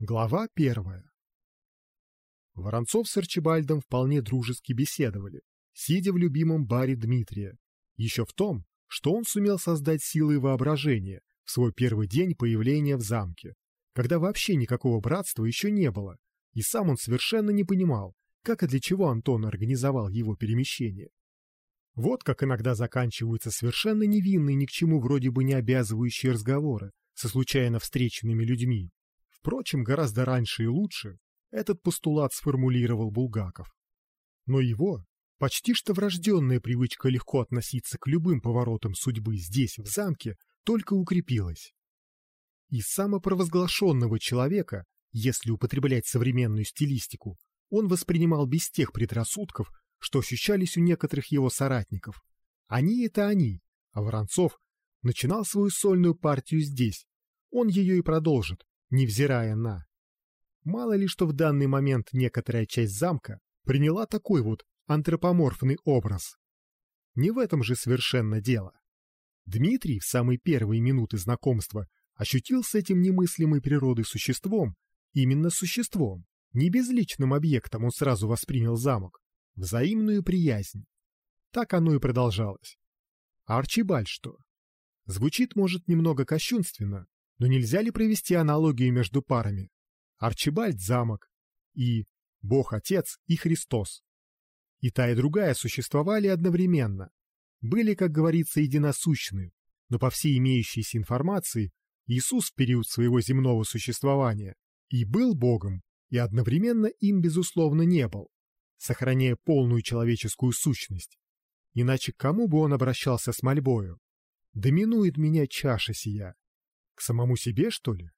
Глава первая Воронцов с Арчибальдом вполне дружески беседовали, сидя в любимом баре Дмитрия. Еще в том, что он сумел создать силы воображения в свой первый день появления в замке, когда вообще никакого братства еще не было, и сам он совершенно не понимал, как и для чего Антон организовал его перемещение. Вот как иногда заканчиваются совершенно невинные ни к чему вроде бы не обязывающие разговоры со случайно встреченными людьми, Впрочем, гораздо раньше и лучше этот постулат сформулировал Булгаков. Но его почти что врожденная привычка легко относиться к любым поворотам судьбы здесь, в замке, только укрепилась. И самопровозглашенного человека, если употреблять современную стилистику, он воспринимал без тех предрассудков, что ощущались у некоторых его соратников. Они — это они, а Воронцов начинал свою сольную партию здесь. Он ее и продолжит, невзирая на. Мало ли что в данный момент некоторая часть замка приняла такой вот антропоморфный образ. Не в этом же совершенно дело. Дмитрий в самые первые минуты знакомства ощутил с этим немыслимой природой существом, именно существом, не безличным объектом он сразу воспринял замок, взаимную приязнь. Так оно и продолжалось. А что? Звучит, может, немного кощунственно, но нельзя ли провести аналогию между парами? Арчибальд – замок, и Бог-Отец и Христос. И та, и другая существовали одновременно. Были, как говорится, единосущны, но по всей имеющейся информации Иисус в период своего земного существования и был Богом, и одновременно им, безусловно, не был, сохраняя полную человеческую сущность. Иначе к кому бы он обращался с мольбою? «Доминует меня чаша сия, к самому себе, что ли?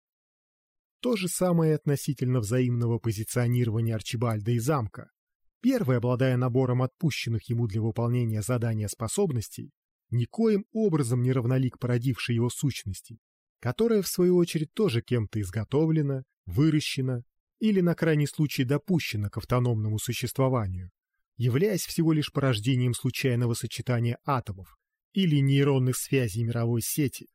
То же самое относительно взаимного позиционирования Арчибальда и замка. Первый, обладая набором отпущенных ему для выполнения задания способностей, никоим образом не равнолик породившей его сущности, которая, в свою очередь, тоже кем-то изготовлена, выращена или, на крайний случай, допущена к автономному существованию, являясь всего лишь порождением случайного сочетания атомов или нейронных связей мировой сети,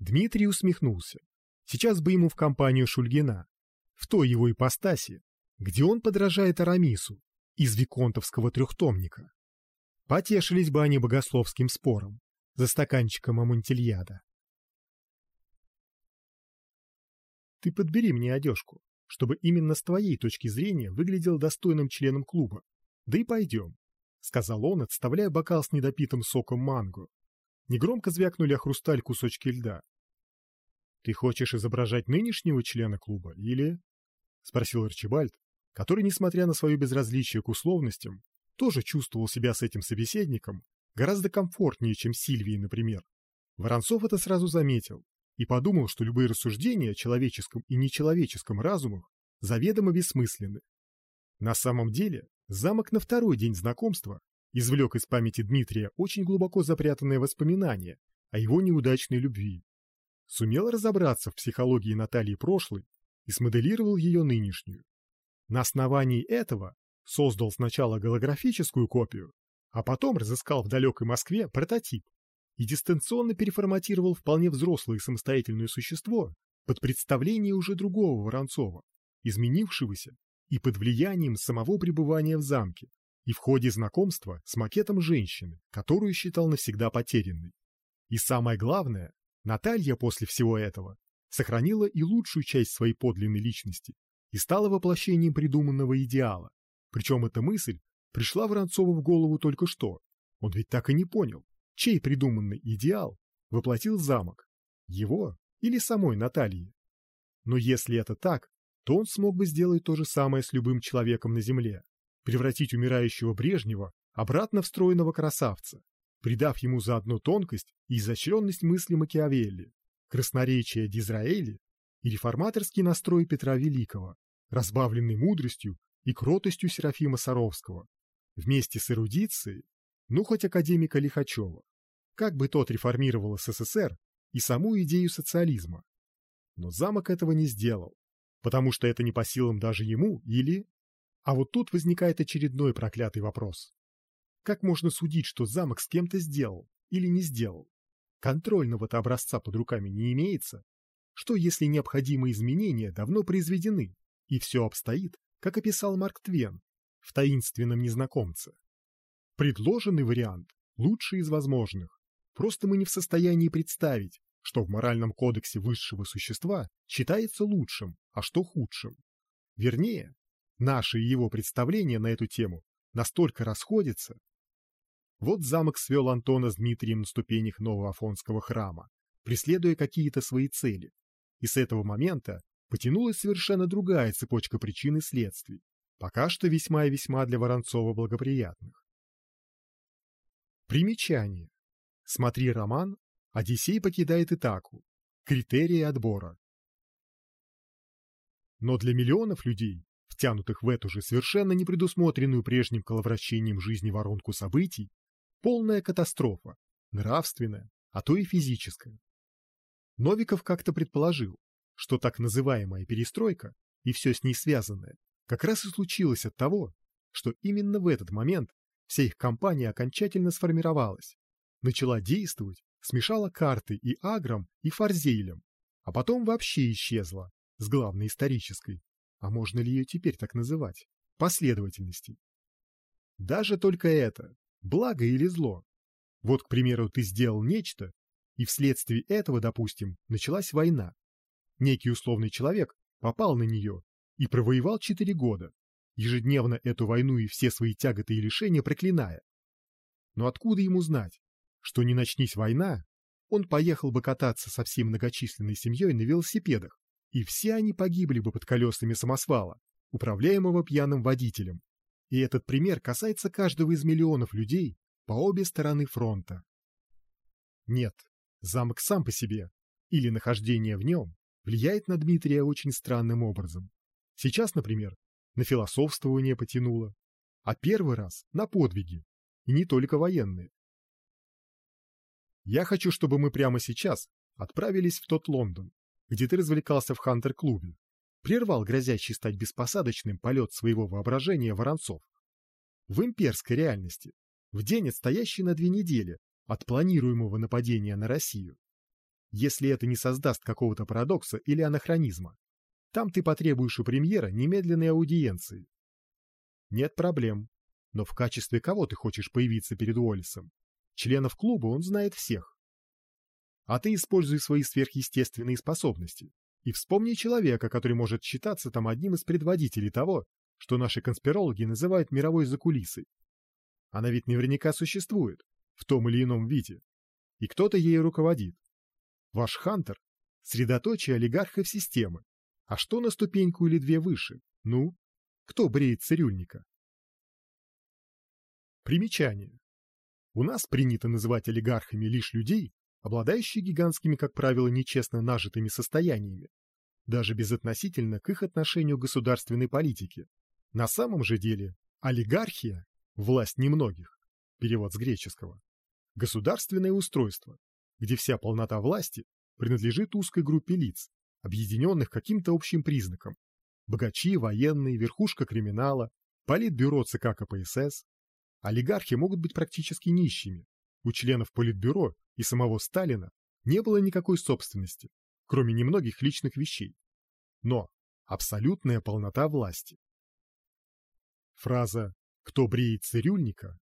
Дмитрий усмехнулся. Сейчас бы ему в компанию Шульгина, в той его ипостаси, где он подражает Арамису из Виконтовского трехтомника. Потешились бы они богословским спором за стаканчиком Амонтильяда. Ты подбери мне одежку, чтобы именно с твоей точки зрения выглядел достойным членом клуба. Да и пойдем, — сказал он, отставляя бокал с недопитым соком манго. Негромко звякнули о хрусталь кусочки льда. «Ты хочешь изображать нынешнего члена клуба или...» — спросил Арчибальд, который, несмотря на свое безразличие к условностям, тоже чувствовал себя с этим собеседником гораздо комфортнее, чем Сильвии, например. Воронцов это сразу заметил и подумал, что любые рассуждения о человеческом и нечеловеческом разумах заведомо бессмысленны. На самом деле, замок на второй день знакомства извлек из памяти Дмитрия очень глубоко запрятанное воспоминание о его неудачной любви. Сумел разобраться в психологии Натальи прошлой и смоделировал ее нынешнюю. На основании этого создал сначала голографическую копию, а потом разыскал в далекой Москве прототип и дистанционно переформатировал вполне взрослое и самостоятельное существо под представление уже другого Воронцова, изменившегося и под влиянием самого пребывания в замке, и в ходе знакомства с макетом женщины, которую считал навсегда потерянной. И самое главное, Наталья после всего этого сохранила и лучшую часть своей подлинной личности и стала воплощением придуманного идеала. Причем эта мысль пришла Воронцову в голову только что. Он ведь так и не понял, чей придуманный идеал воплотил замок, его или самой Натальи. Но если это так, то он смог бы сделать то же самое с любым человеком на Земле превратить умирающего Брежнева обратно в стройного красавца, придав ему заодно тонкость и изощренность мысли Макиавелли, красноречие Дизраэли и реформаторский настрой Петра Великого, разбавленный мудростью и кротостью Серафима Саровского, вместе с эрудицией, ну хоть академика Лихачева, как бы тот реформировал СССР и саму идею социализма. Но замок этого не сделал, потому что это не по силам даже ему или а вот тут возникает очередной проклятый вопрос. Как можно судить, что замок с кем-то сделал или не сделал? Контрольного-то образца под руками не имеется. Что если необходимые изменения давно произведены, и все обстоит, как описал Марк Твен в «Таинственном незнакомце»? Предложенный вариант лучший из возможных. Просто мы не в состоянии представить, что в моральном кодексе высшего существа считается лучшим, а что худшим. Вернее, наши и его представления на эту тему настолько расходятся. Вот замок свел Антона с Дмитрием на ступенях нового Афонского храма, преследуя какие-то свои цели. И с этого момента потянулась совершенно другая цепочка причин и следствий, пока что весьма и весьма для Воронцова благоприятных. Примечание. Смотри роман «Одиссей покидает Итаку. Критерии отбора». Но для миллионов людей, втянутых в эту же совершенно не предусмотренную прежним коловращением жизни воронку событий, полная катастрофа, нравственная, а то и физическая. Новиков как-то предположил, что так называемая перестройка и все с ней связанное как раз и случилось от того, что именно в этот момент вся их компания окончательно сформировалась, начала действовать, смешала карты и Агром, и Фарзейлем, а потом вообще исчезла с главной исторической, а можно ли ее теперь так называть, последовательности. Даже только это, благо или зло. Вот, к примеру, ты сделал нечто, и вследствие этого, допустим, началась война. Некий условный человек попал на нее и провоевал четыре года, ежедневно эту войну и все свои тяготы и лишения проклиная. Но откуда ему знать, что не начнись война, он поехал бы кататься со всей многочисленной семьей на велосипедах, и все они погибли бы под колесами самосвала, управляемого пьяным водителем. И этот пример касается каждого из миллионов людей по обе стороны фронта. Нет, Замок сам по себе, или нахождение в нем, влияет на Дмитрия очень странным образом. Сейчас, например, на философствование потянуло, а первый раз на подвиги, и не только военные. Я хочу, чтобы мы прямо сейчас отправились в тот Лондон, где ты развлекался в Хантер-клубе, прервал грозящий стать беспосадочным полет своего воображения Воронцов. В имперской реальности, в день, отстоящий на две недели от планируемого нападения на Россию. Если это не создаст какого-то парадокса или анахронизма, там ты потребуешь у премьера немедленной аудиенции. Нет проблем. Но в качестве кого ты хочешь появиться перед Уоллесом? Членов клуба он знает всех. А ты используй свои сверхъестественные способности и вспомни человека, который может считаться там одним из предводителей того, что наши конспирологи называют мировой закулисой. Она ведь наверняка существует, в том или ином виде, и кто-то ею руководит. Ваш Хантер — средоточие олигархов системы. А что на ступеньку или две выше? Ну, кто бреет цирюльника? Примечание. У нас принято называть олигархами лишь людей, обладающих гигантскими, как правило, нечестно нажитыми состояниями, даже безотносительно к их отношению к государственной политике. На самом же деле олигархия – власть немногих, перевод с греческого, Государственное устройство, где вся полнота власти принадлежит узкой группе лиц, объединенных каким-то общим признаком. Богачи, военные, верхушка криминала, политбюро ЦК КПСС. Олигархи могут быть практически нищими. У членов политбюро и самого Сталина не было никакой собственности, кроме немногих личных вещей. Но абсолютная полнота власти. Фраза «Кто бреет цирюльника»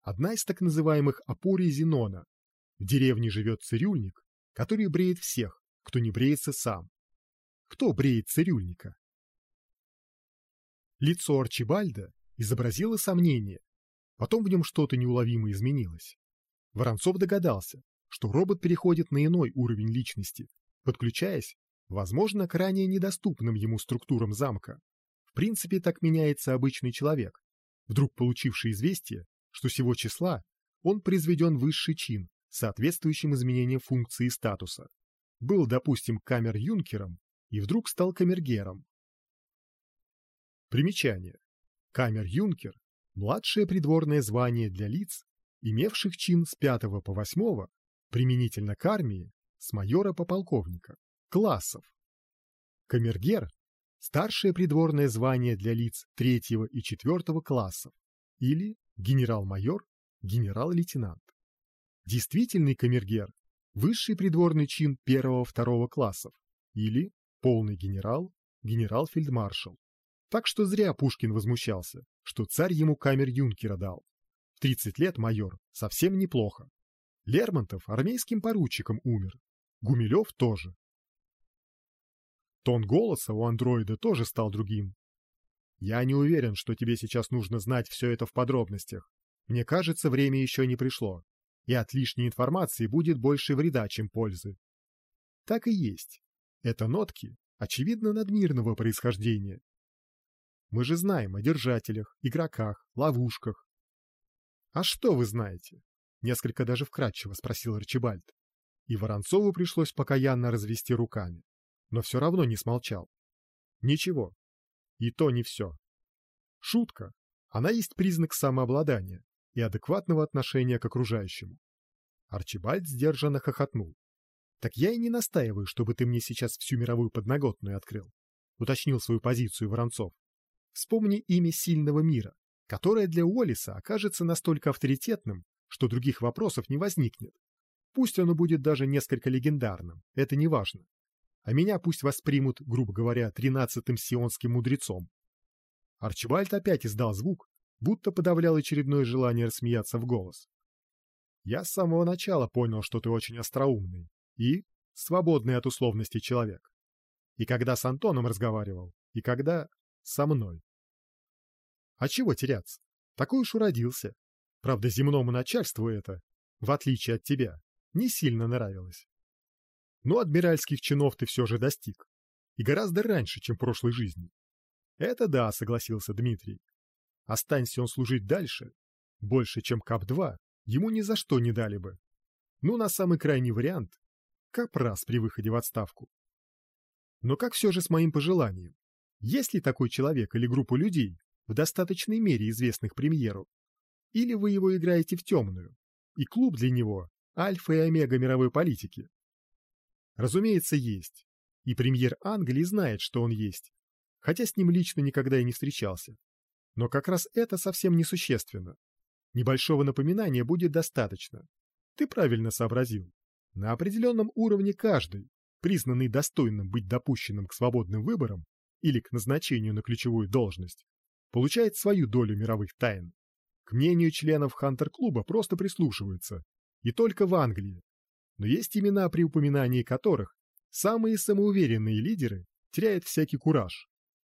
одна из так называемых опорий Зенона. В деревне живет цирюльник, который бреет всех, кто не бреется сам. Кто бреет цирюльника? Лицо Арчибальда изобразило сомнение, потом в нем что-то неуловимо изменилось. Воронцов догадался, что робот переходит на иной уровень личности, подключаясь, возможно, к ранее недоступным ему структурам замка. В принципе, так меняется обычный человек, вдруг получивший известие, что сего числа он произведен высший чин, соответствующим изменениям функции статуса. Был, допустим, камер-юнкером и вдруг стал камергером. Примечание. Камер-юнкер – младшее придворное звание для лиц, имевших чин с 5 по 8, применительно к армии, с майора по полковника, классов. Камергер – старшее придворное звание для лиц 3 и 4 классов, или генерал-майор, генерал-лейтенант. Действительный камергер – высший придворный чин первого-второго классов, Или полный генерал, генерал-фельдмаршал. Так что зря Пушкин возмущался, что царь ему камер юнкера дал. В 30 лет майор совсем неплохо. Лермонтов армейским поручиком умер. Гумилев тоже. Тон голоса у андроида тоже стал другим. Я не уверен, что тебе сейчас нужно знать все это в подробностях. Мне кажется, время еще не пришло, и от лишней информации будет больше вреда, чем пользы. Так и есть. Это нотки, очевидно, надмирного происхождения. Мы же знаем о держателях, игроках, ловушках. А что вы знаете? Несколько даже вкратчиво спросил Арчибальд. И Воронцову пришлось покаянно развести руками, но все равно не смолчал. Ничего. И то не все. Шутка. Она есть признак самообладания и адекватного отношения к окружающему. Арчибальд сдержанно хохотнул. «Так я и не настаиваю, чтобы ты мне сейчас всю мировую подноготную открыл», уточнил свою позицию Воронцов. «Вспомни имя сильного мира, которое для Уоллиса окажется настолько авторитетным, что других вопросов не возникнет. Пусть оно будет даже несколько легендарным, это не важно. А меня пусть воспримут, грубо говоря, тринадцатым сионским мудрецом. Арчибальд опять издал звук, будто подавлял очередное желание рассмеяться в голос. Я с самого начала понял, что ты очень остроумный и свободный от условностей человек. И когда с Антоном разговаривал, и когда со мной. А чего теряться? Такой уж уродился. Правда, земному начальству это, в отличие от тебя, не сильно нравилось. Но адмиральских чинов ты все же достиг. И гораздо раньше, чем в прошлой жизни. Это да, согласился Дмитрий. Останься он служить дальше, больше, чем КАП-2, ему ни за что не дали бы. Ну, на самый крайний вариант — КАП-раз при выходе в отставку. Но как все же с моим пожеланием? Есть ли такой человек или группа людей, в достаточной мере известных премьеру? Или вы его играете в темную, и клуб для него — альфа и омега мировой политики? Разумеется, есть. И премьер Англии знает, что он есть, хотя с ним лично никогда и не встречался. Но как раз это совсем несущественно. Небольшого напоминания будет достаточно. Ты правильно сообразил. На определенном уровне каждый, признанный достойным быть допущенным к свободным выборам или к назначению на ключевую должность, получает свою долю мировых тайн. К мнению членов Хантер-клуба просто прислушиваются, и только в Англии. Но есть имена, при упоминании которых самые самоуверенные лидеры теряют всякий кураж.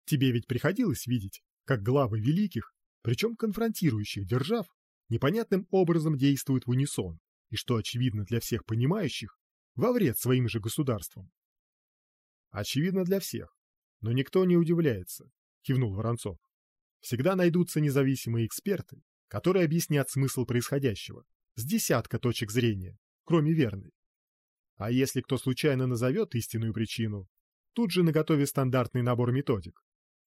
Тебе ведь приходилось видеть, как главы великих, причем конфронтирующих держав, непонятным образом действуют в унисон, и что очевидно для всех понимающих, во вред своим же государствам. Очевидно для всех, но никто не удивляется, кивнул Воронцов. Всегда найдутся независимые эксперты, которые объяснят смысл происходящего с десятка точек зрения, кроме верной. А если кто случайно назовет истинную причину, тут же наготове стандартный набор методик,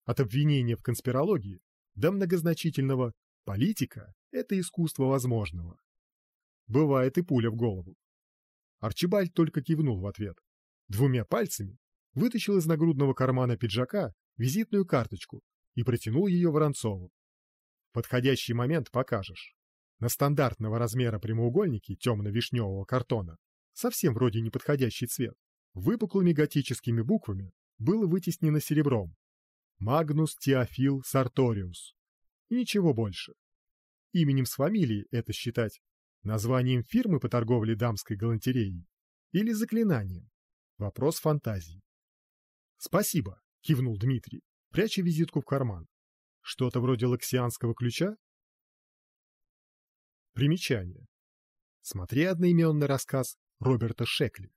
от обвинения в конспирологии до многозначительного «политика — это искусство возможного». Бывает и пуля в голову. Арчибальд только кивнул в ответ. Двумя пальцами вытащил из нагрудного кармана пиджака визитную карточку и протянул ее Воронцову. Подходящий момент покажешь. На стандартного размера прямоугольники темно-вишневого картона, совсем вроде неподходящий цвет, выпуклыми готическими буквами было вытеснено серебром Магнус Теофил Сарториус. И ничего больше. Именем с фамилией это считать названием фирмы по торговле дамской галантереей или заклинанием. Вопрос фантазии. Спасибо, кивнул Дмитрий, пряча визитку в карман. Что-то вроде лаксианского ключа? Примечание. Смотри одноименный рассказ Роберта Шекли.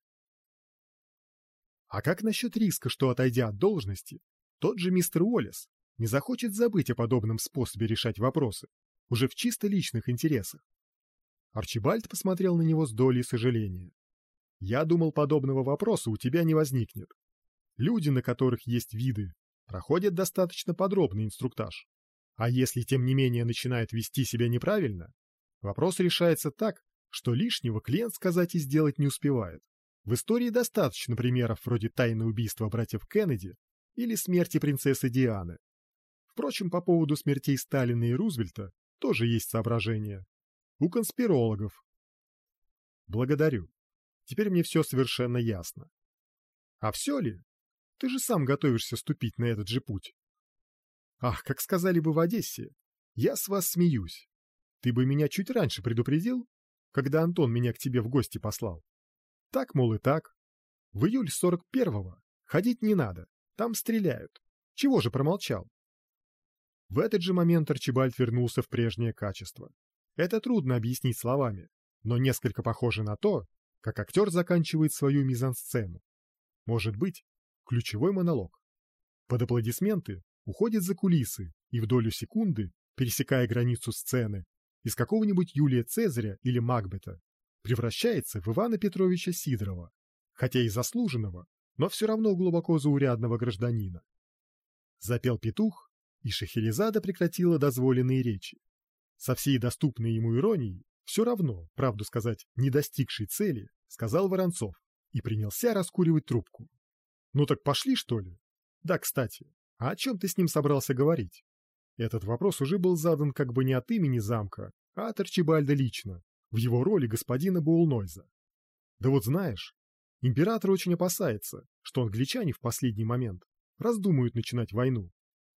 А как насчет риска, что, отойдя от должности, тот же мистер Уоллес не захочет забыть о подобном способе решать вопросы, уже в чисто личных интересах. Арчибальд посмотрел на него с долей сожаления. «Я думал, подобного вопроса у тебя не возникнет. Люди, на которых есть виды, проходят достаточно подробный инструктаж. А если, тем не менее, начинают вести себя неправильно, вопрос решается так, что лишнего клиент сказать и сделать не успевает. В истории достаточно примеров вроде тайны убийства братьев Кеннеди или смерти принцессы Дианы. Впрочем, по поводу смертей Сталина и Рузвельта тоже есть соображения. У конспирологов. Благодарю. Теперь мне все совершенно ясно. А все ли? Ты же сам готовишься ступить на этот же путь. Ах, как сказали бы в Одессе, я с вас смеюсь. Ты бы меня чуть раньше предупредил, когда Антон меня к тебе в гости послал. Так, мол, и так. В июль сорок первого ходить не надо, там стреляют. Чего же промолчал? В этот же момент Арчибальд вернулся в прежнее качество. Это трудно объяснить словами, но несколько похоже на то, как актер заканчивает свою мизансцену. Может быть, ключевой монолог. Под аплодисменты уходит за кулисы и в долю секунды, пересекая границу сцены, из какого-нибудь Юлия Цезаря или Макбета, превращается в Ивана Петровича Сидорова, хотя и заслуженного, но все равно глубоко заурядного гражданина. Запел петух, и Шахерезада прекратила дозволенные речи. Со всей доступной ему иронией, все равно, правду сказать, не достигшей цели, сказал Воронцов и принялся раскуривать трубку. «Ну так пошли, что ли?» «Да, кстати, а о чем ты с ним собрался говорить?» Этот вопрос уже был задан как бы не от имени замка, а от Арчибальда лично, в его роли господина Боулнойза. Да вот знаешь, император очень опасается, что англичане в последний момент раздумают начинать войну.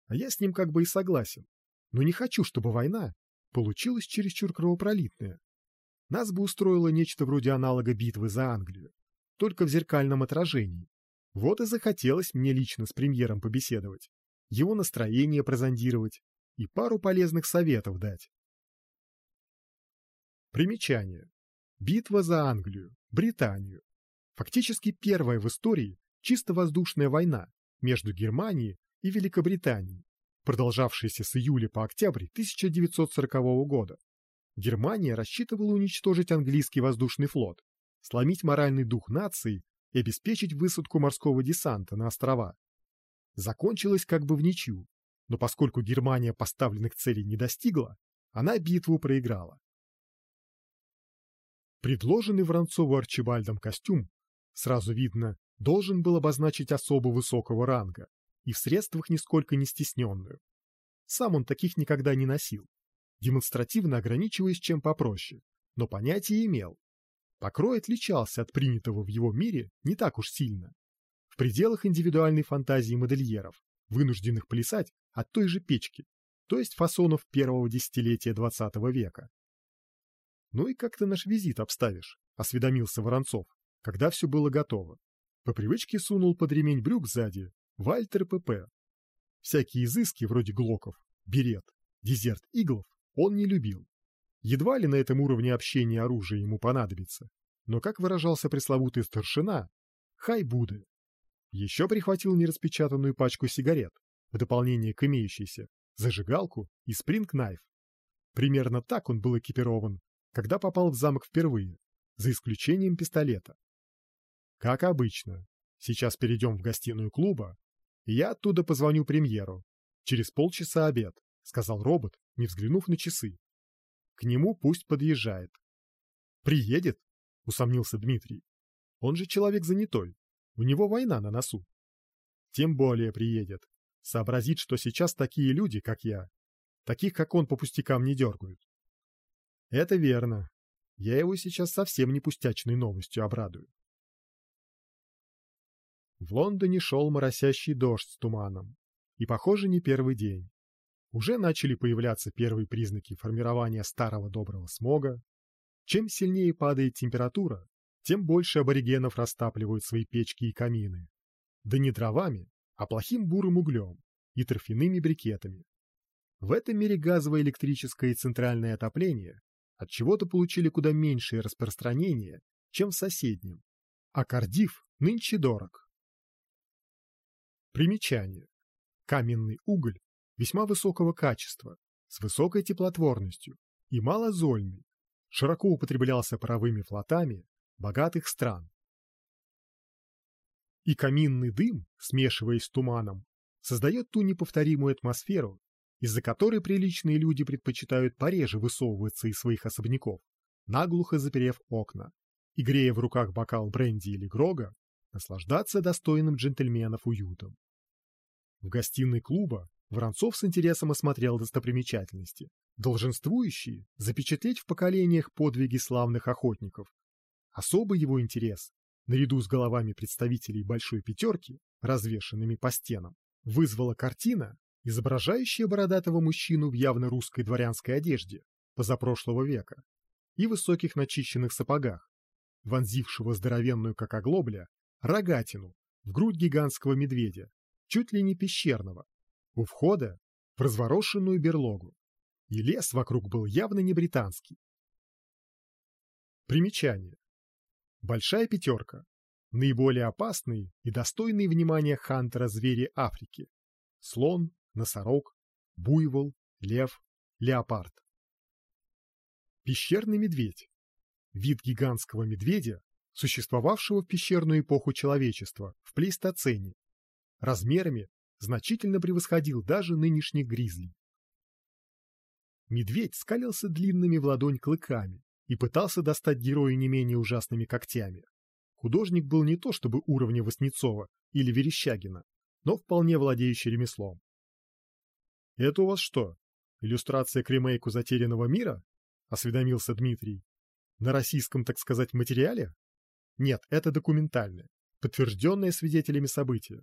А я с ним как бы и согласен. Но не хочу, чтобы война получилась чересчур кровопролитная. Нас бы устроило нечто вроде аналога битвы за Англию, только в зеркальном отражении. Вот и захотелось мне лично с премьером побеседовать, его настроение прозондировать и пару полезных советов дать. Примечание. Битва за Англию, Британию. Фактически первая в истории чисто воздушная война между Германией и Великобританией, продолжавшаяся с июля по октябрь 1940 года. Германия рассчитывала уничтожить английский воздушный флот, сломить моральный дух нации и обеспечить высадку морского десанта на острова. Закончилось как бы в ничью, но поскольку Германия поставленных целей не достигла, она битву проиграла. Предложенный Воронцову Арчибальдом костюм, сразу видно, должен был обозначить особо высокого ранга и в средствах нисколько не стесненную. Сам он таких никогда не носил, демонстративно ограничиваясь чем попроще, но понятие имел. Покрой отличался от принятого в его мире не так уж сильно. В пределах индивидуальной фантазии модельеров, вынужденных плясать от той же печки, то есть фасонов первого десятилетия XX века. «Ну и как ты наш визит обставишь?» — осведомился Воронцов, когда все было готово. По привычке сунул под ремень брюк сзади Вальтер ПП. Всякие изыски вроде глоков, берет, дезерт иглов он не любил. Едва ли на этом уровне общения оружие ему понадобится, но, как выражался пресловутый старшина, хай буде. Еще прихватил нераспечатанную пачку сигарет, в дополнение к имеющейся, зажигалку и спринг-найф. Примерно так он был экипирован, когда попал в замок впервые, за исключением пистолета. Как обычно, сейчас перейдем в гостиную клуба, и я оттуда позвоню премьеру. Через полчаса обед, сказал робот, не взглянув на часы. К нему пусть подъезжает. Приедет? Усомнился Дмитрий. Он же человек занятой. У него война на носу. Тем более приедет. Сообразит, что сейчас такие люди, как я, таких, как он, по пустякам не дергают. Это верно. Я его сейчас совсем не пустячной новостью обрадую. В Лондоне шел моросящий дождь с туманом. И, похоже, не первый день. Уже начали появляться первые признаки формирования старого доброго смога. Чем сильнее падает температура, тем больше аборигенов растапливают свои печки и камины. Да не дровами, а плохим бурым углем и торфяными брикетами. В этом мире газовое, электрическое и центральное отопление от чего-то получили куда меньшее распространение, чем в соседнем. А Кардив нынче дорог. Примечание. Каменный уголь весьма высокого качества, с высокой теплотворностью и малозольный, широко употреблялся паровыми флотами богатых стран. И каминный дым, смешиваясь с туманом, создает ту неповторимую атмосферу, из-за которой приличные люди предпочитают пореже высовываться из своих особняков, наглухо заперев окна, и, грея в руках бокал бренди или грога, наслаждаться достойным джентльменов уютом. В гостиной клуба Воронцов с интересом осмотрел достопримечательности, долженствующие запечатлеть в поколениях подвиги славных охотников. Особый его интерес наряду с головами представителей Большой Пятерки, развешанными по стенам, вызвала картина, изображающая бородатого мужчину в явно русской дворянской одежде позапрошлого века и высоких начищенных сапогах, вонзившего здоровенную, как оглобля, рогатину в грудь гигантского медведя, чуть ли не пещерного, у входа в разворошенную берлогу. И лес вокруг был явно не британский. Примечание. Большая пятерка. Наиболее опасные и достойные внимания хантера звери Африки. Слон, носорог, буйвол, лев, леопард. Пещерный медведь. Вид гигантского медведя, существовавшего в пещерную эпоху человечества в плейстоцене. Размерами значительно превосходил даже нынешних гризли. Медведь скалился длинными в ладонь клыками и пытался достать героя не менее ужасными когтями. Художник был не то чтобы уровня Васнецова или Верещагина, но вполне владеющий ремеслом. «Это у вас что, иллюстрация к ремейку «Затерянного мира»?» — осведомился Дмитрий. «На российском, так сказать, материале?» «Нет, это документальное, подтвержденное свидетелями события.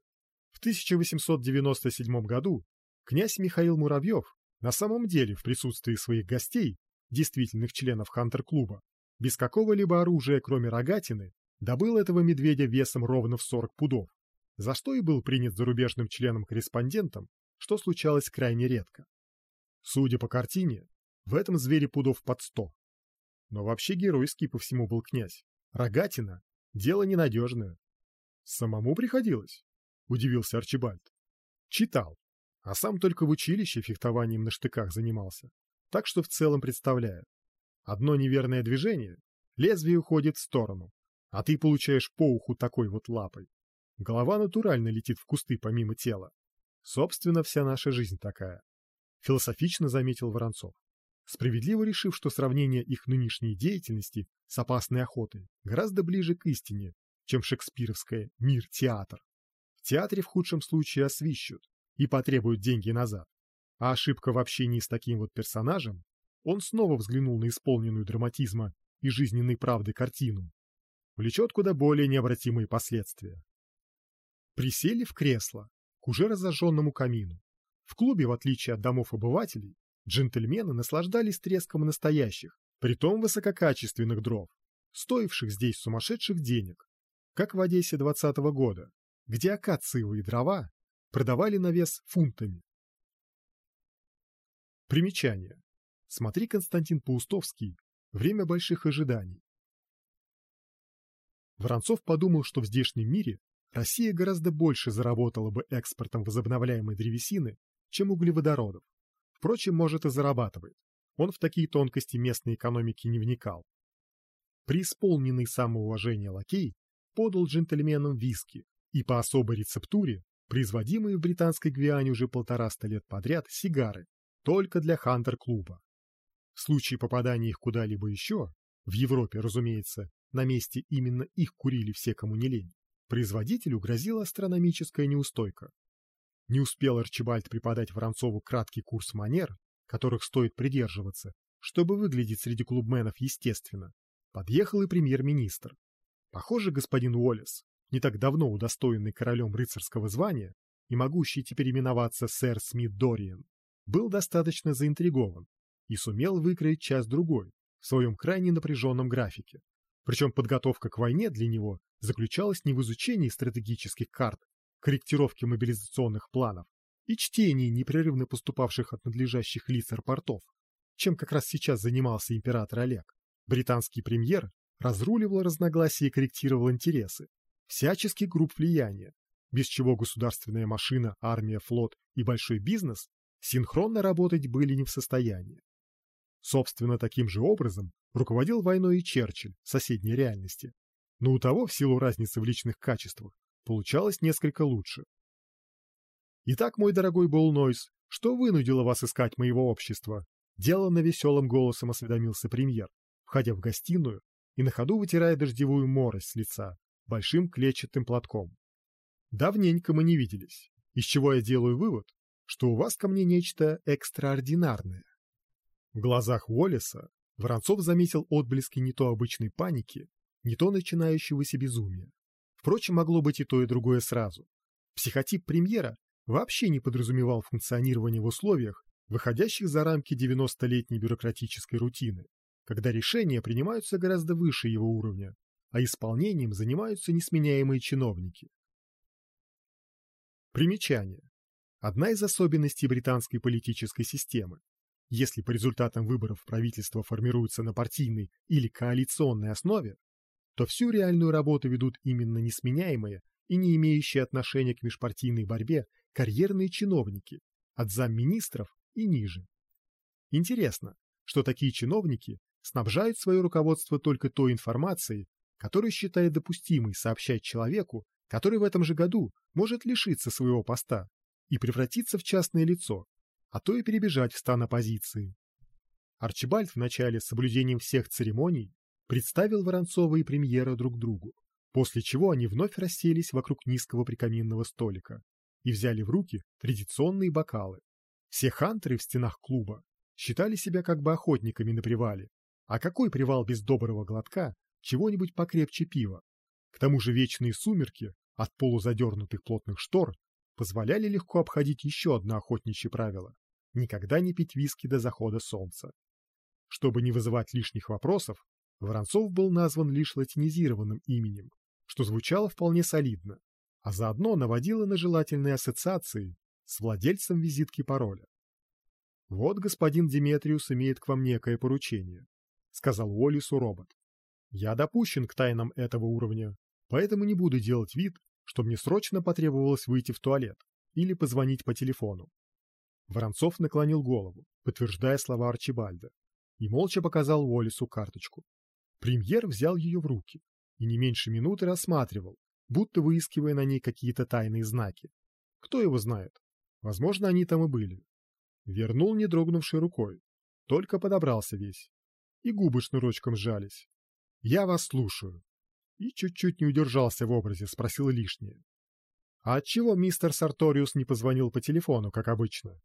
В 1897 году князь Михаил Муравьев на самом деле в присутствии своих гостей, действительных членов Хантер-клуба, без какого-либо оружия, кроме рогатины, добыл этого медведя весом ровно в 40 пудов, за что и был принят зарубежным членом-корреспондентом, что случалось крайне редко. Судя по картине, в этом звере пудов под сто. Но вообще геройский по всему был князь. Рогатина — дело ненадежное. Самому приходилось, — удивился Арчибальд. Читал, а сам только в училище фехтованием на штыках занимался. Так что в целом представляю. Одно неверное движение, лезвие уходит в сторону, а ты получаешь по уху такой вот лапой. Голова натурально летит в кусты помимо тела. Собственно, вся наша жизнь такая. Философично заметил Воронцов, справедливо решив, что сравнение их нынешней деятельности с опасной охотой гораздо ближе к истине, чем шекспировская «мир-театр». В театре в худшем случае освищут, и потребует деньги назад. А ошибка в общении с таким вот персонажем, он снова взглянул на исполненную драматизма и жизненной правды картину, влечет куда более необратимые последствия. Присели в кресло к уже разожженному камину. В клубе, в отличие от домов обывателей, джентльмены наслаждались треском настоящих, притом высококачественных дров, стоивших здесь сумасшедших денег, как в Одессе двадцатого года, где акациевые дрова продавали на вес фунтами. Примечание. Смотри Константин Паустовский «Время больших ожиданий». Воронцов подумал, что в здешнем мире Россия гораздо больше заработала бы экспортом возобновляемой древесины, чем углеводородов. Впрочем, может и зарабатывает. Он в такие тонкости местной экономики не вникал. Преисполненный самоуважения лакей подал джентльменам виски и по особой рецептуре производимые в британской Гвиане уже полтораста лет подряд сигары, только для Хантер-клуба. В случае попадания их куда-либо еще, в Европе, разумеется, на месте именно их курили все, кому не лень, производителю грозила астрономическая неустойка. Не успел Арчибальд преподать Воронцову краткий курс манер, которых стоит придерживаться, чтобы выглядеть среди клубменов естественно, подъехал и премьер-министр. Похоже, господин Уоллес не так давно удостоенный королем рыцарского звания и могущий теперь именоваться сэр Смит Дориан, был достаточно заинтригован и сумел выкроить час-другой в своем крайне напряженном графике. Причем подготовка к войне для него заключалась не в изучении стратегических карт, корректировке мобилизационных планов и чтении непрерывно поступавших от надлежащих лиц рапортов, чем как раз сейчас занимался император Олег. Британский премьер разруливал разногласия и корректировал интересы, всяческих групп влияния, без чего государственная машина, армия, флот и большой бизнес синхронно работать были не в состоянии. Собственно, таким же образом руководил войной и Черчилль в соседней реальности, но у того, в силу разницы в личных качествах, получалось несколько лучше. «Итак, мой дорогой Болнойс, что вынудило вас искать моего общества?» Деланно веселым голосом осведомился премьер, входя в гостиную и на ходу вытирая дождевую морось с лица, большим клетчатым платком. Давненько мы не виделись, из чего я делаю вывод, что у вас ко мне нечто экстраординарное. В глазах Уоллеса Воронцов заметил отблески не то обычной паники, не то начинающегося безумия. Впрочем, могло быть и то, и другое сразу. Психотип премьера вообще не подразумевал функционирование в условиях, выходящих за рамки 90-летней бюрократической рутины, когда решения принимаются гораздо выше его уровня, а исполнением занимаются несменяемые чиновники. Примечание. Одна из особенностей британской политической системы. Если по результатам выборов правительство формируется на партийной или коалиционной основе, то всю реальную работу ведут именно несменяемые и не имеющие отношения к межпартийной борьбе карьерные чиновники, от замминистров и ниже. Интересно, что такие чиновники снабжают свое руководство только той информацией, которую считает допустимой сообщать человеку, который в этом же году может лишиться своего поста и превратиться в частное лицо, а то и перебежать в стан оппозиции. Арчибальд вначале с соблюдением всех церемоний представил Воронцова и премьера друг другу, после чего они вновь расселись вокруг низкого прикаминного столика и взяли в руки традиционные бокалы. Все хантеры в стенах клуба считали себя как бы охотниками на привале, а какой привал без доброго глотка чего-нибудь покрепче пива? К тому же вечные сумерки от полузадернутых плотных штор позволяли легко обходить еще одно охотничье правило – никогда не пить виски до захода солнца. Чтобы не вызывать лишних вопросов, Воронцов был назван лишь латинизированным именем, что звучало вполне солидно, а заодно наводило на желательные ассоциации с владельцем визитки пароля. «Вот господин Диметриус имеет к вам некое поручение», — сказал Уоллису робот. «Я допущен к тайнам этого уровня, поэтому не буду делать вид, что мне срочно потребовалось выйти в туалет или позвонить по телефону». Воронцов наклонил голову, подтверждая слова Арчибальда, и молча показал Уоллису карточку. Премьер взял ее в руки и не меньше минуты рассматривал, будто выискивая на ней какие-то тайные знаки. Кто его знает? Возможно, они там и были. Вернул, не дрогнувшей рукой. Только подобрался весь. И губы шнурочком сжались. «Я вас слушаю». И чуть-чуть не удержался в образе, спросил лишнее. «А отчего мистер Сарториус не позвонил по телефону, как обычно?»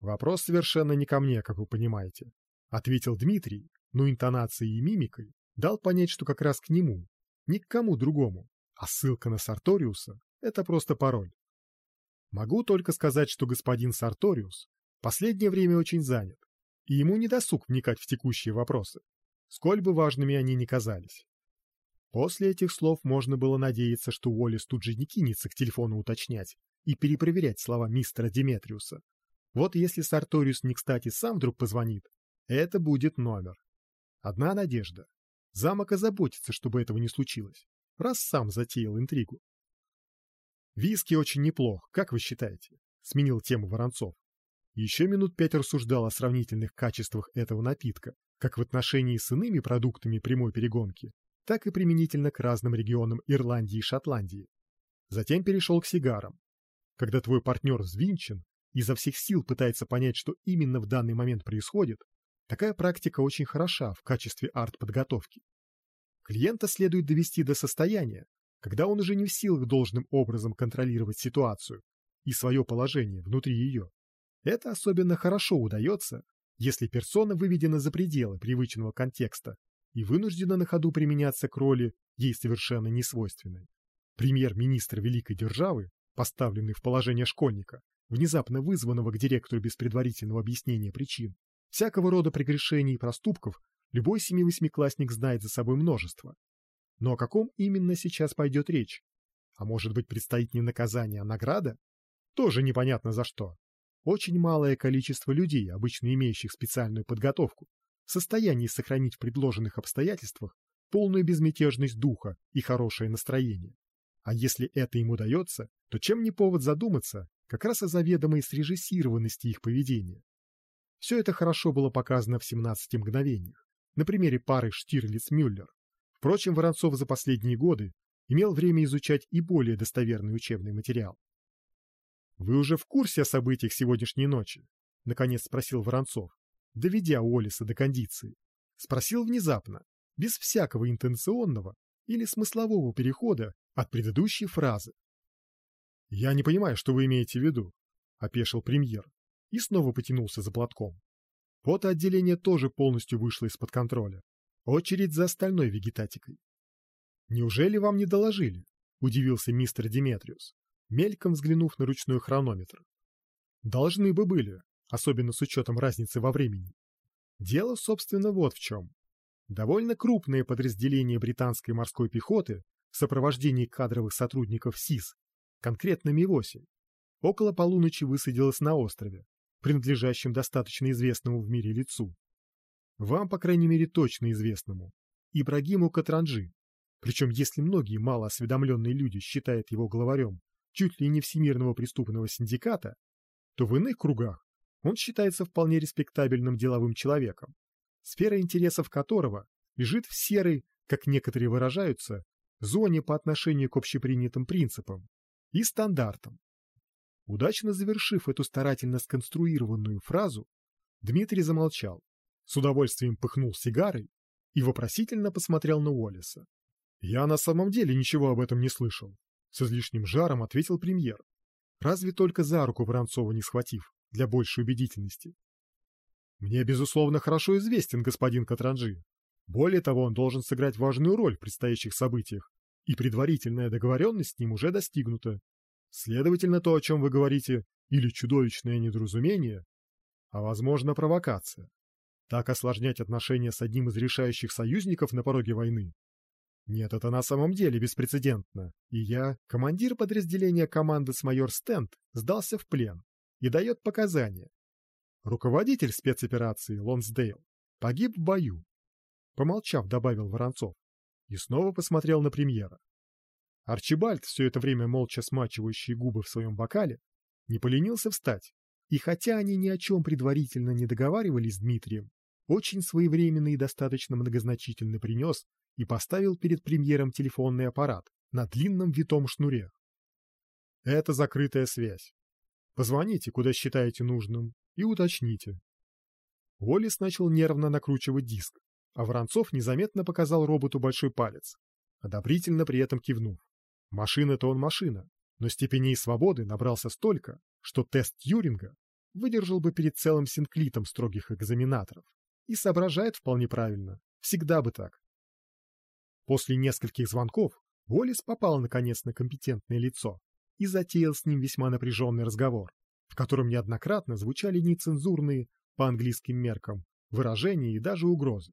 «Вопрос совершенно не ко мне, как вы понимаете», — ответил Дмитрий, но интонацией и мимикой дал понять, что как раз к нему, ни к кому другому, а ссылка на Сарториуса — это просто пароль. Могу только сказать, что господин Сарториус последнее время очень занят, и ему не досуг вникать в текущие вопросы, сколь бы важными они ни казались. После этих слов можно было надеяться, что Уоллес тут же не кинется к телефону уточнять и перепроверять слова мистера Диметриуса. Вот если Сарториус не кстати сам вдруг позвонит, это будет номер. Одна надежда. Замок озаботится, чтобы этого не случилось раз сам затеял интригу. «Виски очень неплох, как вы считаете?» — сменил тему Воронцов. Еще минут пять рассуждал о сравнительных качествах этого напитка, как в отношении с иными продуктами прямой перегонки, так и применительно к разным регионам Ирландии и Шотландии. Затем перешел к сигарам. Когда твой партнер взвинчен и изо всех сил пытается понять, что именно в данный момент происходит, такая практика очень хороша в качестве арт-подготовки. Клиента следует довести до состояния, когда он уже не в силах должным образом контролировать ситуацию и свое положение внутри ее. Это особенно хорошо удается, если персона выведена за пределы привычного контекста и вынуждена на ходу применяться к роли, ей совершенно несвойственной. Премьер-министр великой державы, поставленный в положение школьника, внезапно вызванного к директору без предварительного объяснения причин, всякого рода прегрешений и проступков Любой семи-восьмиклассник знает за собой множество. Но о каком именно сейчас пойдет речь? А может быть предстоит не наказание, а награда? Тоже непонятно за что. Очень малое количество людей, обычно имеющих специальную подготовку, в состоянии сохранить в предложенных обстоятельствах полную безмятежность духа и хорошее настроение. А если это им удается, то чем не повод задуматься как раз о заведомой срежиссированности их поведения. Все это хорошо было показано в 17 мгновениях на примере пары Штирлиц-Мюллер. Впрочем, Воронцов за последние годы имел время изучать и более достоверный учебный материал. «Вы уже в курсе о событиях сегодняшней ночи?» — наконец спросил Воронцов, доведя Уоллиса до кондиции. Спросил внезапно, без всякого интенционного или смыслового перехода от предыдущей фразы. «Я не понимаю, что вы имеете в виду», — опешил премьер и снова потянулся за платком. Фотоотделение тоже полностью вышло из-под контроля. Очередь за остальной вегетатикой. Неужели вам не доложили? Удивился мистер Диметриус, мельком взглянув на ручной хронометр. Должны бы были, особенно с учетом разницы во времени. Дело, собственно, вот в чем. Довольно крупное подразделение британской морской пехоты в сопровождении кадровых сотрудников СИС, конкретно Ми-8, около полуночи высадилось на острове, принадлежащем достаточно известному в мире лицу. Вам, по крайней мере, точно известному. Ибрагиму Катранжи. Причем, если многие малоосведомленные люди считают его главарем чуть ли не всемирного преступного синдиката, то в иных кругах он считается вполне респектабельным деловым человеком, сфера интересов которого лежит в серой, как некоторые выражаются, зоне по отношению к общепринятым принципам и стандартам. Удачно завершив эту старательно сконструированную фразу, Дмитрий замолчал, с удовольствием пыхнул сигарой и вопросительно посмотрел на Уоллеса. «Я на самом деле ничего об этом не слышал», — с излишним жаром ответил премьер, разве только за руку Воронцова не схватив, для большей убедительности. «Мне, безусловно, хорошо известен господин Катранжи. Более того, он должен сыграть важную роль в предстоящих событиях, и предварительная договоренность с ним уже достигнута. Следовательно, то, о чем вы говорите, или чудовищное недоразумение, а, возможно, провокация. Так осложнять отношения с одним из решающих союзников на пороге войны? Нет, это на самом деле беспрецедентно. И я, командир подразделения команды с майор Стенд, сдался в плен и дает показания. Руководитель спецоперации Лонсдейл погиб в бою. Помолчав, добавил Воронцов и снова посмотрел на премьера. Арчибальд, все это время молча смачивающий губы в своем бокале, не поленился встать, и хотя они ни о чем предварительно не договаривались с Дмитрием, очень своевременно и достаточно многозначительно принес и поставил перед премьером телефонный аппарат на длинном витом шнуре. Это закрытая связь. Позвоните, куда считаете нужным, и уточните. Уоллес начал нервно накручивать диск, а Воронцов незаметно показал роботу большой палец, одобрительно при этом кивнув. Машина-то он машина, но степеней свободы набрался столько, что тест Тьюринга выдержал бы перед целым синклитом строгих экзаменаторов. И соображает вполне правильно. Всегда бы так. После нескольких звонков Уоллес попал наконец на компетентное лицо и затеял с ним весьма напряженный разговор, в котором неоднократно звучали нецензурные, по английским меркам, выражения и даже угрозы.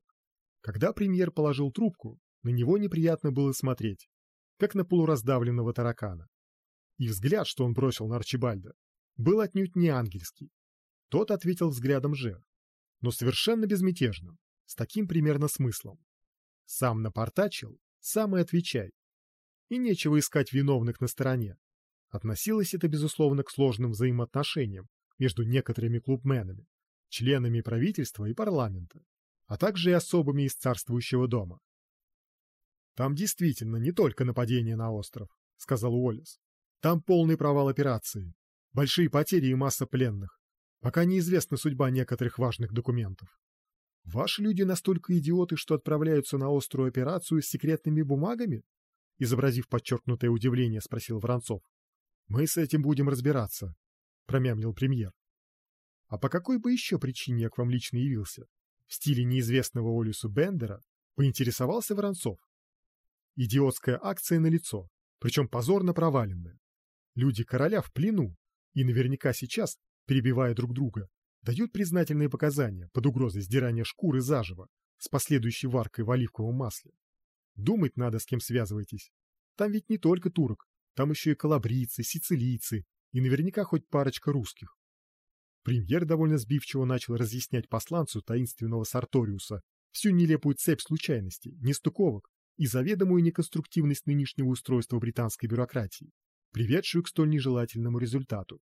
Когда премьер положил трубку, на него неприятно было смотреть, как на полураздавленного таракана. И взгляд, что он бросил на Арчибальда, был отнюдь не ангельский. Тот ответил взглядом же, но совершенно безмятежным, с таким примерно смыслом. Сам напортачил, сам и отвечай. И нечего искать виновных на стороне. Относилось это, безусловно, к сложным взаимоотношениям между некоторыми клубменами, членами правительства и парламента, а также и особыми из царствующего дома. Там действительно не только нападение на остров, сказал Уоллес. Там полный провал операции, большие потери и масса пленных. Пока неизвестна судьба некоторых важных документов. Ваши люди настолько идиоты, что отправляются на острую операцию с секретными бумагами? Изобразив подчеркнутое удивление, спросил Воронцов. Мы с этим будем разбираться, промямлил премьер. А по какой бы еще причине я к вам лично явился? В стиле неизвестного Олюсу Бендера поинтересовался Воронцов. Идиотская акция на лицо, причем позорно проваленная. Люди короля в плену, и наверняка сейчас, перебивая друг друга, дают признательные показания под угрозой сдирания шкуры заживо с последующей варкой в оливковом масле. Думать надо, с кем связываетесь. Там ведь не только турок, там еще и калабрийцы, сицилийцы и наверняка хоть парочка русских. Премьер довольно сбивчиво начал разъяснять посланцу таинственного Сарториуса всю нелепую цепь случайностей, нестыковок и заведомую неконструктивность нынешнего устройства британской бюрократии, приведшую к столь нежелательному результату.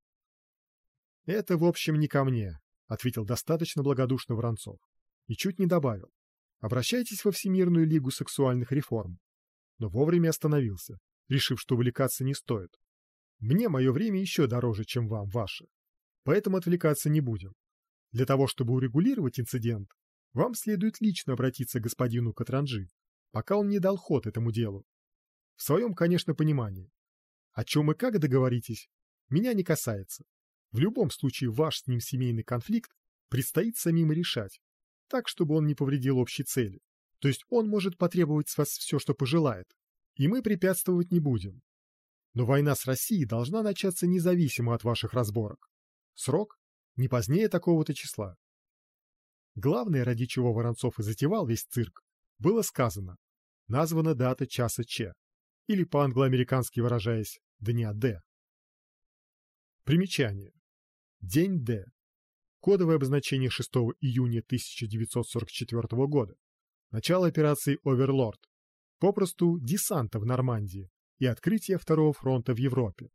«Это, в общем, не ко мне», — ответил достаточно благодушно Воронцов. И чуть не добавил. «Обращайтесь во Всемирную лигу сексуальных реформ». Но вовремя остановился, решив, что увлекаться не стоит. «Мне мое время еще дороже, чем вам ваше. Поэтому отвлекаться не будем. Для того, чтобы урегулировать инцидент, вам следует лично обратиться к господину Катранжи пока он не дал ход этому делу. В своем, конечно, понимании. О чем и как договоритесь, меня не касается. В любом случае ваш с ним семейный конфликт предстоит самим решать, так, чтобы он не повредил общей цели. То есть он может потребовать с вас все, что пожелает, и мы препятствовать не будем. Но война с Россией должна начаться независимо от ваших разборок. Срок не позднее такого-то числа. Главное, ради чего Воронцов и затевал весь цирк, было сказано. Названа дата часа Ч, или по-англо-американски выражаясь, дня Д. Примечание. День Д. Кодовое обозначение 6 июня 1944 года. Начало операции «Оверлорд», попросту десанта в Нормандии и открытие Второго фронта в Европе.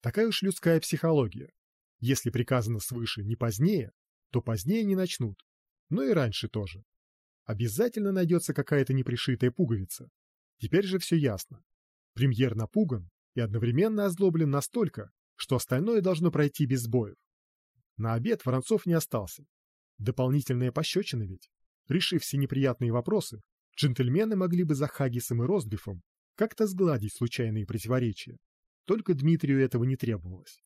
Такая уж людская психология. Если приказано свыше не позднее, то позднее не начнут, но и раньше тоже. Обязательно найдется какая-то непришитая пуговица. Теперь же все ясно. Премьер напуган и одновременно озлоблен настолько, что остальное должно пройти без сбоев. На обед Воронцов не остался. Дополнительная пощечина ведь. Решив все неприятные вопросы, джентльмены могли бы за Хагисом и Ростбифом как-то сгладить случайные противоречия. Только Дмитрию этого не требовалось.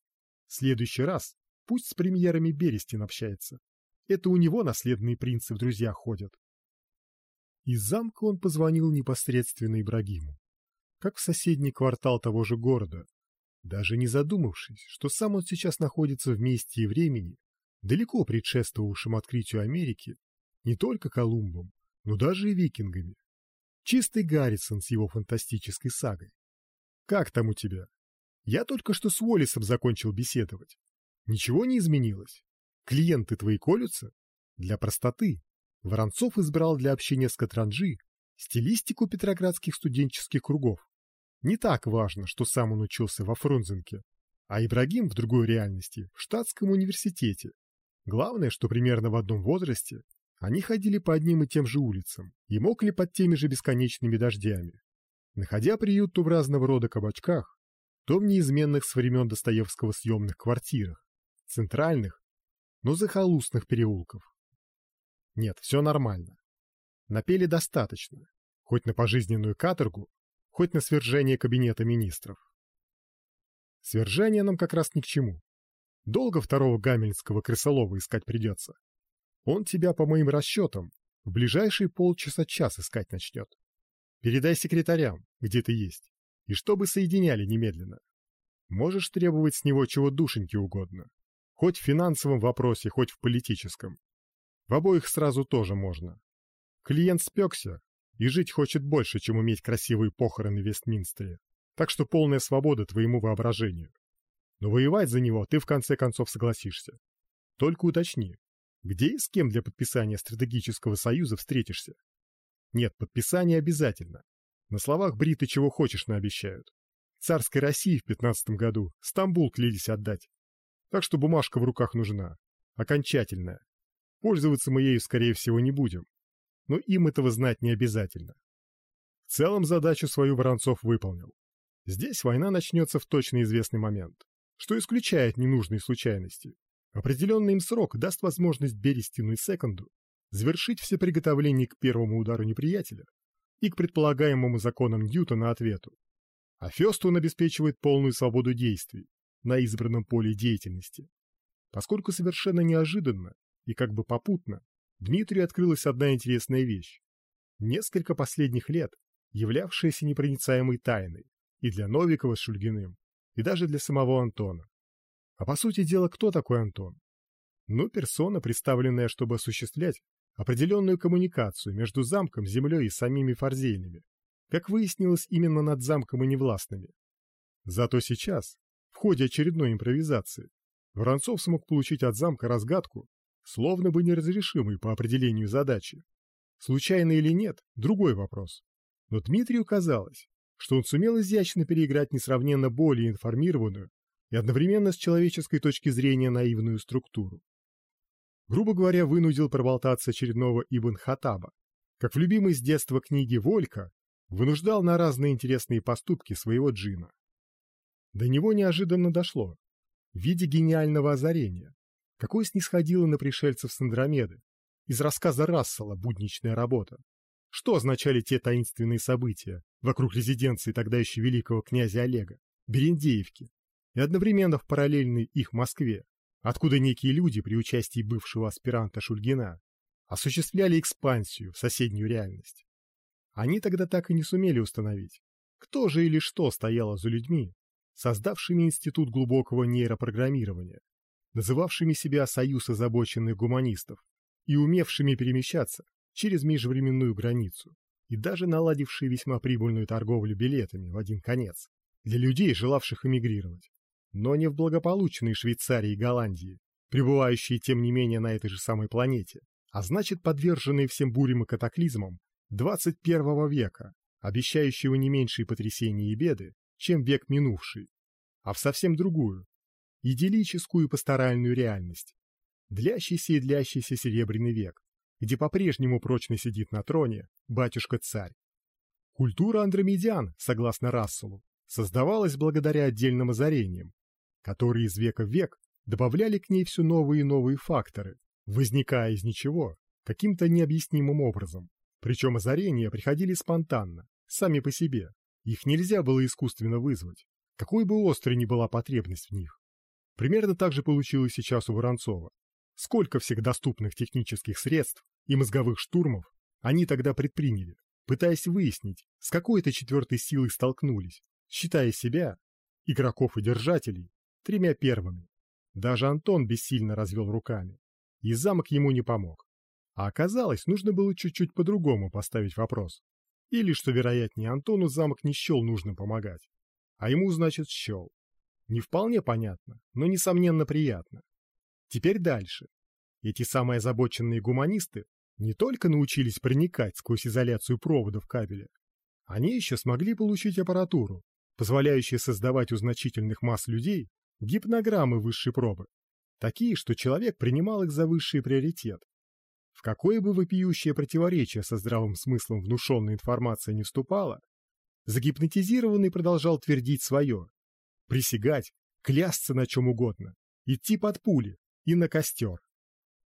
В следующий раз пусть с премьерами Берестин общается. Это у него наследные принцы в друзья ходят. Из замка он позвонил непосредственно Ибрагиму, как в соседний квартал того же города, даже не задумавшись, что сам он сейчас находится в месте и времени, далеко предшествовавшем открытию Америки не только Колумбом, но даже и викингами. Чистый Гаррисон с его фантастической сагой. Как там у тебя? Я только что с Уоллисом закончил беседовать. Ничего не изменилось? Клиенты твои колются? Для простоты Воронцов избрал для общения с Катранжи стилистику петроградских студенческих кругов. Не так важно, что сам он учился во Фрунзенке, а Ибрагим в другой реальности, в штатском университете. Главное, что примерно в одном возрасте они ходили по одним и тем же улицам и мокли под теми же бесконечными дождями. Находя приют то в разного рода кабачках, то в неизменных с времен Достоевского съемных квартирах, центральных, но захолустных переулков. Нет, все нормально. Напели достаточно, хоть на пожизненную каторгу, хоть на свержение кабинета министров. Свержение нам как раз ни к чему. Долго второго гамельнского крысолова искать придется. Он тебя, по моим расчетам, в ближайшие полчаса-час искать начнет. Передай секретарям, где ты есть, и чтобы соединяли немедленно. Можешь требовать с него чего душеньки угодно. Хоть в финансовом вопросе, хоть в политическом. В обоих сразу тоже можно. Клиент спекся и жить хочет больше, чем иметь красивые похороны в Вестминстере. Так что полная свобода твоему воображению. Но воевать за него ты в конце концов согласишься. Только уточни, где и с кем для подписания стратегического союза встретишься? Нет, подписание обязательно. На словах бриты чего хочешь наобещают. Царской России в пятнадцатом году Стамбул клялись отдать. Так что бумажка в руках нужна. Окончательная. Пользоваться мы ею, скорее всего, не будем. Но им этого знать не обязательно. В целом задачу свою Воронцов выполнил. Здесь война начнется в точно известный момент, что исключает ненужные случайности. Определенный им срок даст возможность Берестину и Секунду завершить все приготовления к первому удару неприятеля и к предполагаемому законам Ньютона ответу. А Фёстун обеспечивает полную свободу действий на избранном поле деятельности, поскольку совершенно неожиданно и как бы попутно Дмитрию открылась одна интересная вещь. Несколько последних лет являвшаяся непроницаемой тайной и для Новикова с Шульгиным, и даже для самого Антона. А по сути дела, кто такой Антон? Ну, персона, представленная, чтобы осуществлять определенную коммуникацию между замком, землей и самими форзейными. Как выяснилось, именно над замком и невластными. Зато сейчас, в ходе очередной импровизации, Воронцов смог получить от замка разгадку, словно бы неразрешимый по определению задачи. Случайно или нет – другой вопрос. Но Дмитрию казалось, что он сумел изящно переиграть несравненно более информированную и одновременно с человеческой точки зрения наивную структуру. Грубо говоря, вынудил проболтаться очередного Ибн Хатаба, как в любимой с детства книге «Волька» вынуждал на разные интересные поступки своего джина. До него неожиданно дошло, в виде гениального озарения, какое снисходило на пришельцев с Андромеды, из рассказа Рассела «Будничная работа». Что означали те таинственные события вокруг резиденции тогда еще великого князя Олега, Берендеевки, и одновременно в параллельной их Москве, откуда некие люди при участии бывшего аспиранта Шульгина осуществляли экспансию в соседнюю реальность. Они тогда так и не сумели установить, кто же или что стояло за людьми, создавшими институт глубокого нейропрограммирования, называвшими себя «Союз озабоченных гуманистов» и умевшими перемещаться через межвременную границу и даже наладившие весьма прибыльную торговлю билетами в один конец для людей, желавших эмигрировать, но не в благополучной Швейцарии и Голландии, пребывающие тем не менее на этой же самой планете, а значит подверженные всем бурям и катаклизмам 21 века, обещающего не меньшие потрясения и беды, чем век минувший, а в совсем другую, идиллическую пасторальную реальность, длящийся и длящийся серебряный век, где по-прежнему прочно сидит на троне батюшка-царь. Культура андромедян, согласно Расселу, создавалась благодаря отдельным озарениям, которые из века в век добавляли к ней все новые и новые факторы, возникая из ничего, каким-то необъяснимым образом. Причем озарения приходили спонтанно, сами по себе. Их нельзя было искусственно вызвать, какой бы острой ни была потребность в них. Примерно так же получилось сейчас у Воронцова. Сколько всех доступных технических средств и мозговых штурмов они тогда предприняли, пытаясь выяснить, с какой-то четвертой силой столкнулись, считая себя, игроков и держателей, тремя первыми. Даже Антон бессильно развел руками, и замок ему не помог. А оказалось, нужно было чуть-чуть по-другому поставить вопрос. Или, что вероятнее, Антону замок не счел нужно помогать. А ему, значит, счел. Не вполне понятно, но, несомненно, приятно. Теперь дальше. Эти самые озабоченные гуманисты не только научились проникать сквозь изоляцию проводов кабеля, они еще смогли получить аппаратуру, позволяющую создавать у значительных масс людей гипнограммы высшей пробы, такие, что человек принимал их за высший приоритет. В какое бы вопиющее противоречие со здравым смыслом внушенная информация не вступала, загипнотизированный продолжал твердить свое, присягать, клясться на чем угодно, идти под пули и на костер.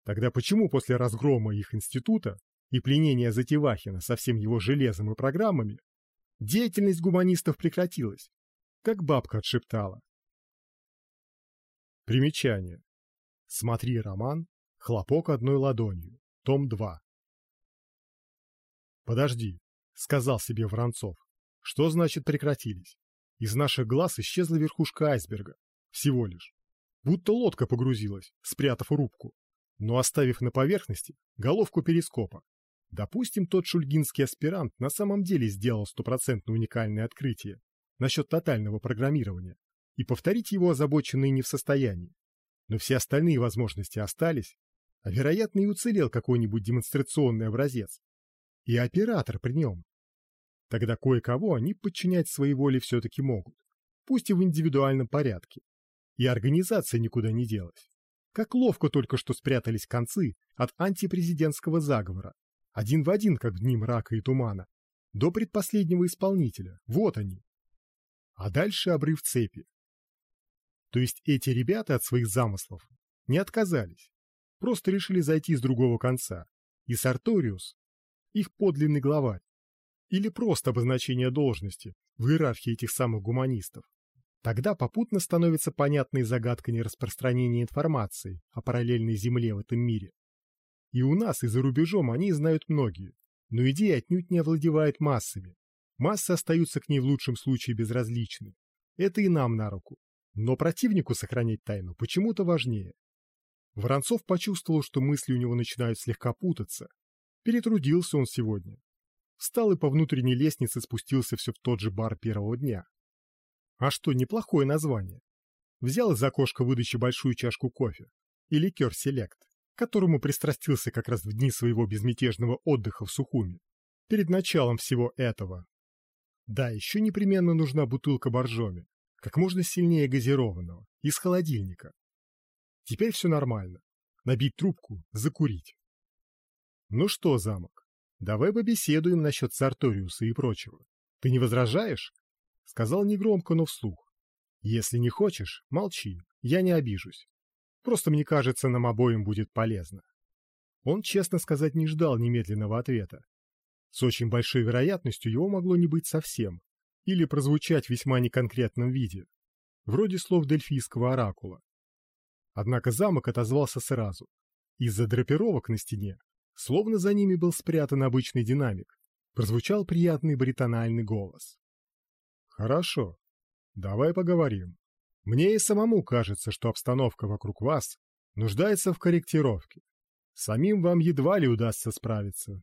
Тогда почему после разгрома их института и пленения Затевахина со всем его железом и программами деятельность гуманистов прекратилась, как бабка отшептала? Примечание. Смотри роман «Хлопок одной ладонью», том 2. «Подожди», — сказал себе Воронцов. «Что значит прекратились? Из наших глаз исчезла верхушка айсберга. Всего лишь. Будто лодка погрузилась, спрятав рубку, но оставив на поверхности головку перископа. Допустим, тот шульгинский аспирант на самом деле сделал стопроцентно уникальное открытие насчет тотального программирования, и повторить его озабоченные не в состоянии. Но все остальные возможности остались, а вероятно и уцелел какой-нибудь демонстрационный образец. И оператор при нем. Тогда кое-кого они подчинять своей воле все-таки могут, пусть и в индивидуальном порядке. И организация никуда не делась. Как ловко только что спрятались концы от антипрезидентского заговора, один в один, как в дни мрака и тумана, до предпоследнего исполнителя. Вот они. А дальше обрыв цепи. То есть эти ребята от своих замыслов не отказались, просто решили зайти с другого конца. И Сарториус, их подлинный главарь, или просто обозначение должности в иерархии этих самых гуманистов. Тогда попутно становится понятной загадка нераспространения информации о параллельной Земле в этом мире. И у нас, и за рубежом они знают многие, но идея отнюдь не овладевает массами. Массы остаются к ней в лучшем случае безразличны. Это и нам на руку. Но противнику сохранять тайну почему-то важнее. Воронцов почувствовал, что мысли у него начинают слегка путаться. Перетрудился он сегодня. Встал и по внутренней лестнице спустился все в тот же бар первого дня. А что, неплохое название. Взял из окошка выдачи большую чашку кофе и ликер «Селект», которому пристрастился как раз в дни своего безмятежного отдыха в Сухуми, перед началом всего этого. Да, еще непременно нужна бутылка боржоми, как можно сильнее газированного, из холодильника. Теперь все нормально. Набить трубку, закурить. Ну что, замок, давай побеседуем насчет Сарториуса и прочего. Ты не возражаешь? Сказал негромко, но вслух. Если не хочешь, молчи, я не обижусь. Просто мне кажется, нам обоим будет полезно. Он, честно сказать, не ждал немедленного ответа. С очень большой вероятностью его могло не быть совсем, или прозвучать в весьма неконкретном виде, вроде слов дельфийского оракула. Однако замок отозвался сразу. Из-за драпировок на стене, словно за ними был спрятан обычный динамик, прозвучал приятный баритональный голос. «Хорошо, давай поговорим. Мне и самому кажется, что обстановка вокруг вас нуждается в корректировке. Самим вам едва ли удастся справиться.